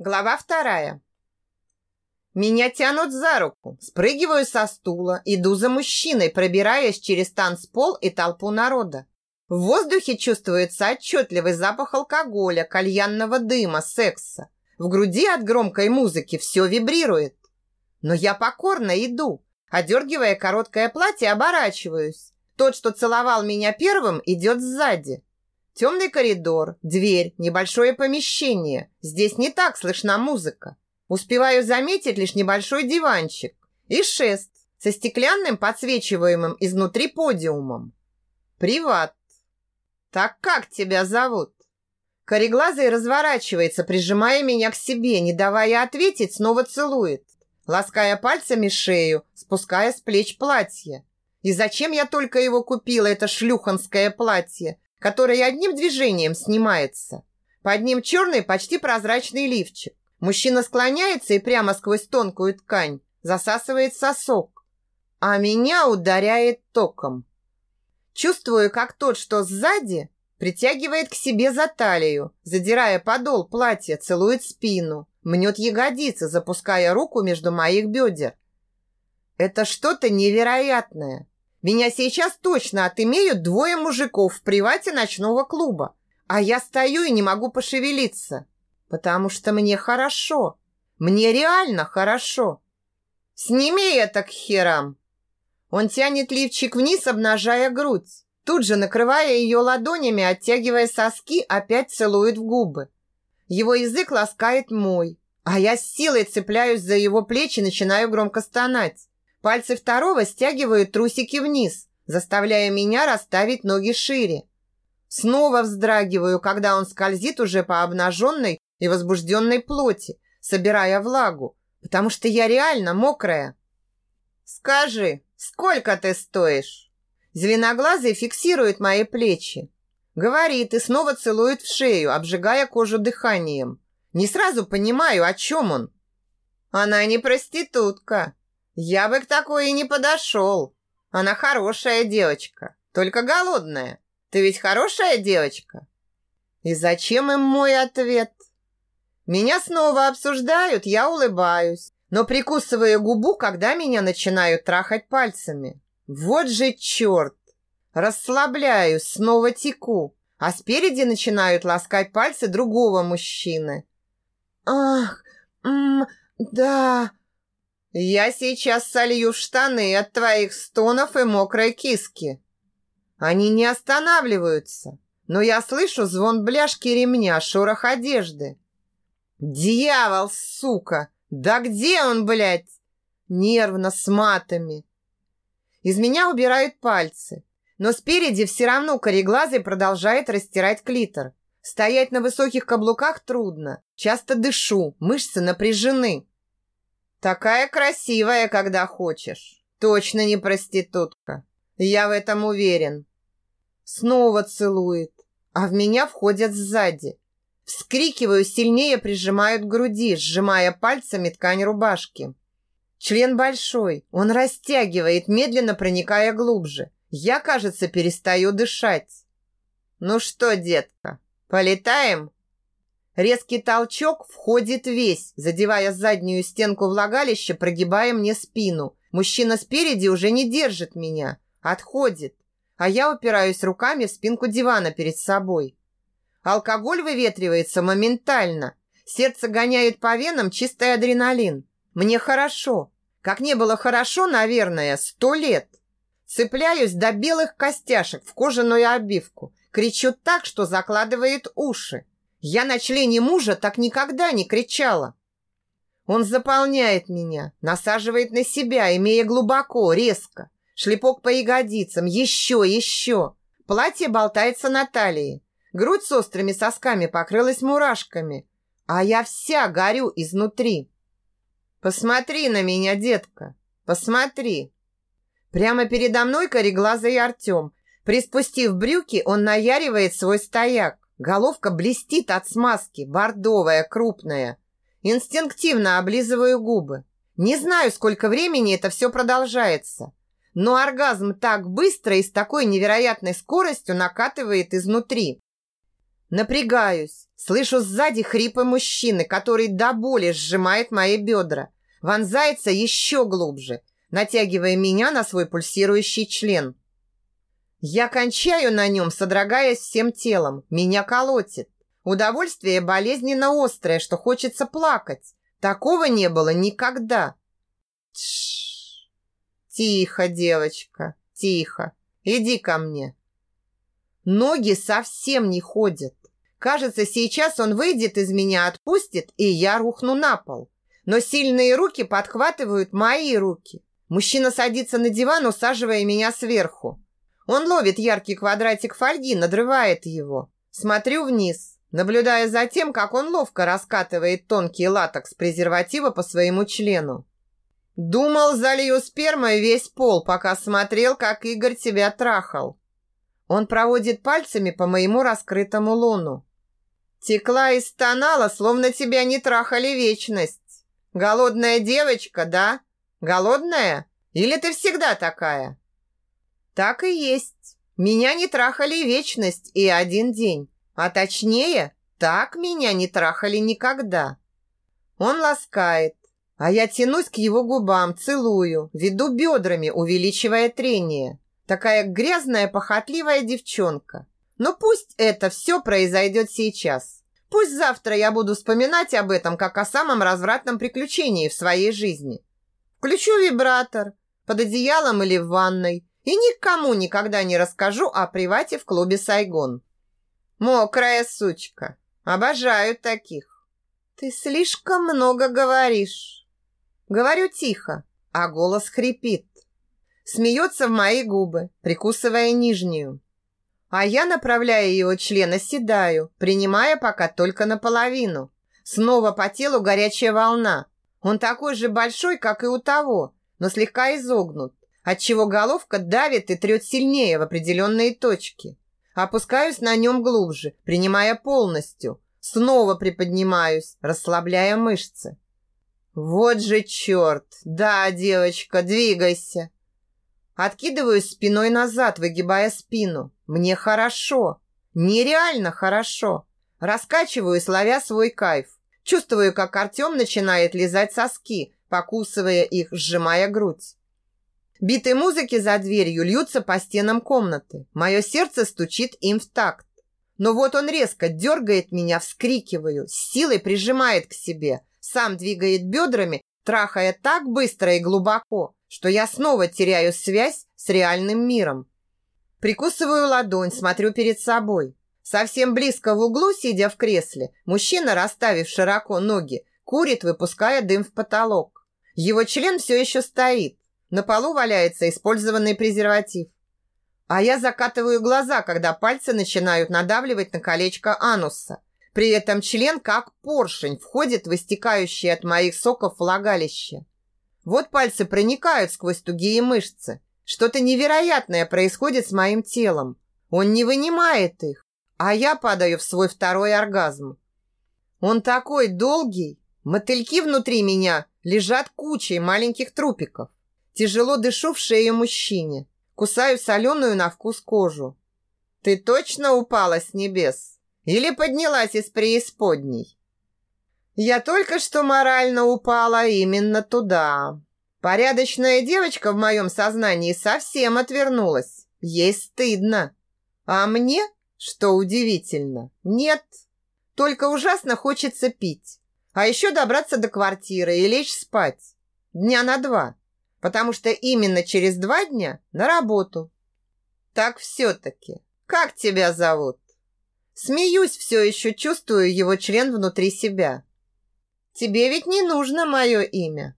Глава вторая. Меня тянут за руку, спрыгиваю со стула, иду за мужчиной, пробираясь через танцпол и толпу народа. В воздухе чувствуется отчетливый запах алкоголя, кальянного дыма, секса. В груди от громкой музыки все вибрирует. Но я покорно иду, одергивая короткое платье, оборачиваюсь. Тот, что целовал меня первым, идет сзади. Темный коридор, дверь, небольшое помещение. Здесь не так слышна музыка. Успеваю заметить лишь небольшой диванчик и шест со стеклянным подсвечиваемым изнутри подиумом. Приват. Так как тебя зовут? Кореглазый разворачивается, прижимая меня к себе, не давая ответить, снова целует, лаская пальцами шею, спуская с плеч платье. И зачем я только его купила, это шлюханское платье? Который одним движением снимается. Под ним черный, почти прозрачный лифчик. Мужчина склоняется и прямо сквозь тонкую ткань засасывает сосок, а меня ударяет током. Чувствую, как тот, что сзади, притягивает к себе за талию, задирая подол платья, целует спину, мнет ягодицы, запуская руку между моих бедер. Это что-то невероятное. Меня сейчас точно отымеют двое мужиков в привате ночного клуба. А я стою и не могу пошевелиться, потому что мне хорошо. Мне реально хорошо. Сними это к херам. Он тянет лифчик вниз, обнажая грудь. Тут же, накрывая ее ладонями, оттягивая соски, опять целует в губы. Его язык ласкает мой, а я с силой цепляюсь за его плечи и начинаю громко стонать. Пальцы второго стягивают трусики вниз, заставляя меня расставить ноги шире. Снова вздрагиваю, когда он скользит уже по обнаженной и возбужденной плоти, собирая влагу, потому что я реально мокрая. «Скажи, сколько ты стоишь?» Зеленоглазый фиксирует мои плечи. Говорит и снова целует в шею, обжигая кожу дыханием. Не сразу понимаю, о чем он. «Она не проститутка», я бы к такой и не подошел. Она хорошая девочка, только голодная. Ты ведь хорошая девочка? И зачем им мой ответ? Меня снова обсуждают, я улыбаюсь, но прикусываю губу, когда меня начинают трахать пальцами. Вот же черт! Расслабляюсь, снова теку, а спереди начинают ласкать пальцы другого мужчины. Ах, м, да, я сейчас солью штаны от твоих стонов и мокрой киски. Они не останавливаются, но я слышу звон бляшки ремня, шорох одежды. Дьявол, сука! Да где он, блядь? Нервно, с матами. Из меня убирают пальцы, но спереди все равно кореглазый продолжает растирать клитор. Стоять на высоких каблуках трудно. Часто дышу, мышцы напряжены. Такая красивая, когда хочешь. Точно не проститутка. Я в этом уверен. Снова целует, а в меня входят сзади. Вскрикиваю, сильнее прижимают к груди, сжимая пальцами ткань рубашки. Член большой, он растягивает, медленно проникая глубже. Я, кажется, перестаю дышать. Ну что, детка, полетаем? Резкий толчок входит весь, задевая заднюю стенку влагалища, прогибая мне спину. Мужчина спереди уже не держит меня, отходит, а я упираюсь руками в спинку дивана перед собой. Алкоголь выветривается моментально. Сердце гоняет по венам чистый адреналин. Мне хорошо. Как не было хорошо, наверное, сто лет. Цепляюсь до белых костяшек в кожаную обивку. Кричу так, что закладывает уши. Я на члене мужа так никогда не кричала. Он заполняет меня, насаживает на себя, имея глубоко, резко. Шлепок по ягодицам, еще, еще. Платье болтается на талии. Грудь с острыми сосками покрылась мурашками. А я вся горю изнутри. Посмотри на меня, детка. Посмотри. Прямо передо мной кореглазый Артем. Приспустив брюки, он наяривает свой стояк. Головка блестит от смазки, бордовая, крупная. Инстинктивно облизываю губы. Не знаю, сколько времени это все продолжается. Но оргазм так быстро и с такой невероятной скоростью накатывает изнутри. Напрягаюсь. Слышу сзади хрипы мужчины, который до боли сжимает мои бедра. Вонзается еще глубже, натягивая меня на свой пульсирующий член. Я кончаю на нем, содрогаясь всем телом. Меня колотит. Удовольствие болезненно острое, что хочется плакать. Такого не было никогда. Тш. Тихо, девочка, тихо. Иди ко мне. Ноги совсем не ходят. Кажется, сейчас он выйдет из меня, отпустит, и я рухну на пол. Но сильные руки подхватывают мои руки. Мужчина садится на диван, усаживая меня сверху. Он ловит яркий квадратик фольги, надрывает его. Смотрю вниз, наблюдая за тем, как он ловко раскатывает тонкий латекс презерватива по своему члену. Думал, залью спермой весь пол, пока смотрел, как Игорь тебя трахал. Он проводит пальцами по моему раскрытому луну. Текла и стонала, словно тебя не трахали вечность. Голодная девочка, да? Голодная? Или ты всегда такая? Так и есть. Меня не трахали вечность и один день. А точнее, так меня не трахали никогда. Он ласкает, а я тянусь к его губам, целую, веду бедрами, увеличивая трение. Такая грязная, похотливая девчонка. Но пусть это все произойдет сейчас. Пусть завтра я буду вспоминать об этом как о самом развратном приключении в своей жизни. Включу вибратор под одеялом или в ванной и никому никогда не расскажу о привате в клубе «Сайгон». Мокрая сучка. Обожаю таких. Ты слишком много говоришь. Говорю тихо, а голос хрипит. Смеется в мои губы, прикусывая нижнюю. А я, направляя его член, оседаю, принимая пока только наполовину. Снова по телу горячая волна. Он такой же большой, как и у того, но слегка изогнут, отчего головка давит и трет сильнее в определенные точки. Опускаюсь на нем глубже, принимая полностью. Снова приподнимаюсь, расслабляя мышцы. Вот же черт! Да, девочка, двигайся! Откидываюсь спиной назад, выгибая спину. Мне хорошо. Нереально хорошо. Раскачиваюсь, ловя свой кайф. Чувствую, как Артем начинает лизать соски, покусывая их, сжимая грудь. Биты музыки за дверью льются по стенам комнаты. Мое сердце стучит им в такт. Но вот он резко дергает меня, вскрикиваю, с силой прижимает к себе, сам двигает бедрами, трахая так быстро и глубоко, что я снова теряю связь с реальным миром. Прикусываю ладонь, смотрю перед собой. Совсем близко в углу, сидя в кресле, мужчина, расставив широко ноги, курит, выпуская дым в потолок. Его член все еще стоит. На полу валяется использованный презерватив. А я закатываю глаза, когда пальцы начинают надавливать на колечко ануса. При этом член, как поршень, входит в истекающее от моих соков влагалище. Вот пальцы проникают сквозь тугие мышцы. Что-то невероятное происходит с моим телом. Он не вынимает их, а я падаю в свой второй оргазм. Он такой долгий. Мотыльки внутри меня лежат кучей маленьких трупиков. Тяжело дышу в шею мужчине. Кусаю соленую на вкус кожу. Ты точно упала с небес? Или поднялась из преисподней? Я только что морально упала именно туда. Порядочная девочка в моем сознании совсем отвернулась. Ей стыдно. А мне, что удивительно, нет. Только ужасно хочется пить. А еще добраться до квартиры и лечь спать. Дня на два. Потому что именно через два дня на работу. Так все-таки. Как тебя зовут? Смеюсь, все еще чувствую его член внутри себя. Тебе ведь не нужно мое имя.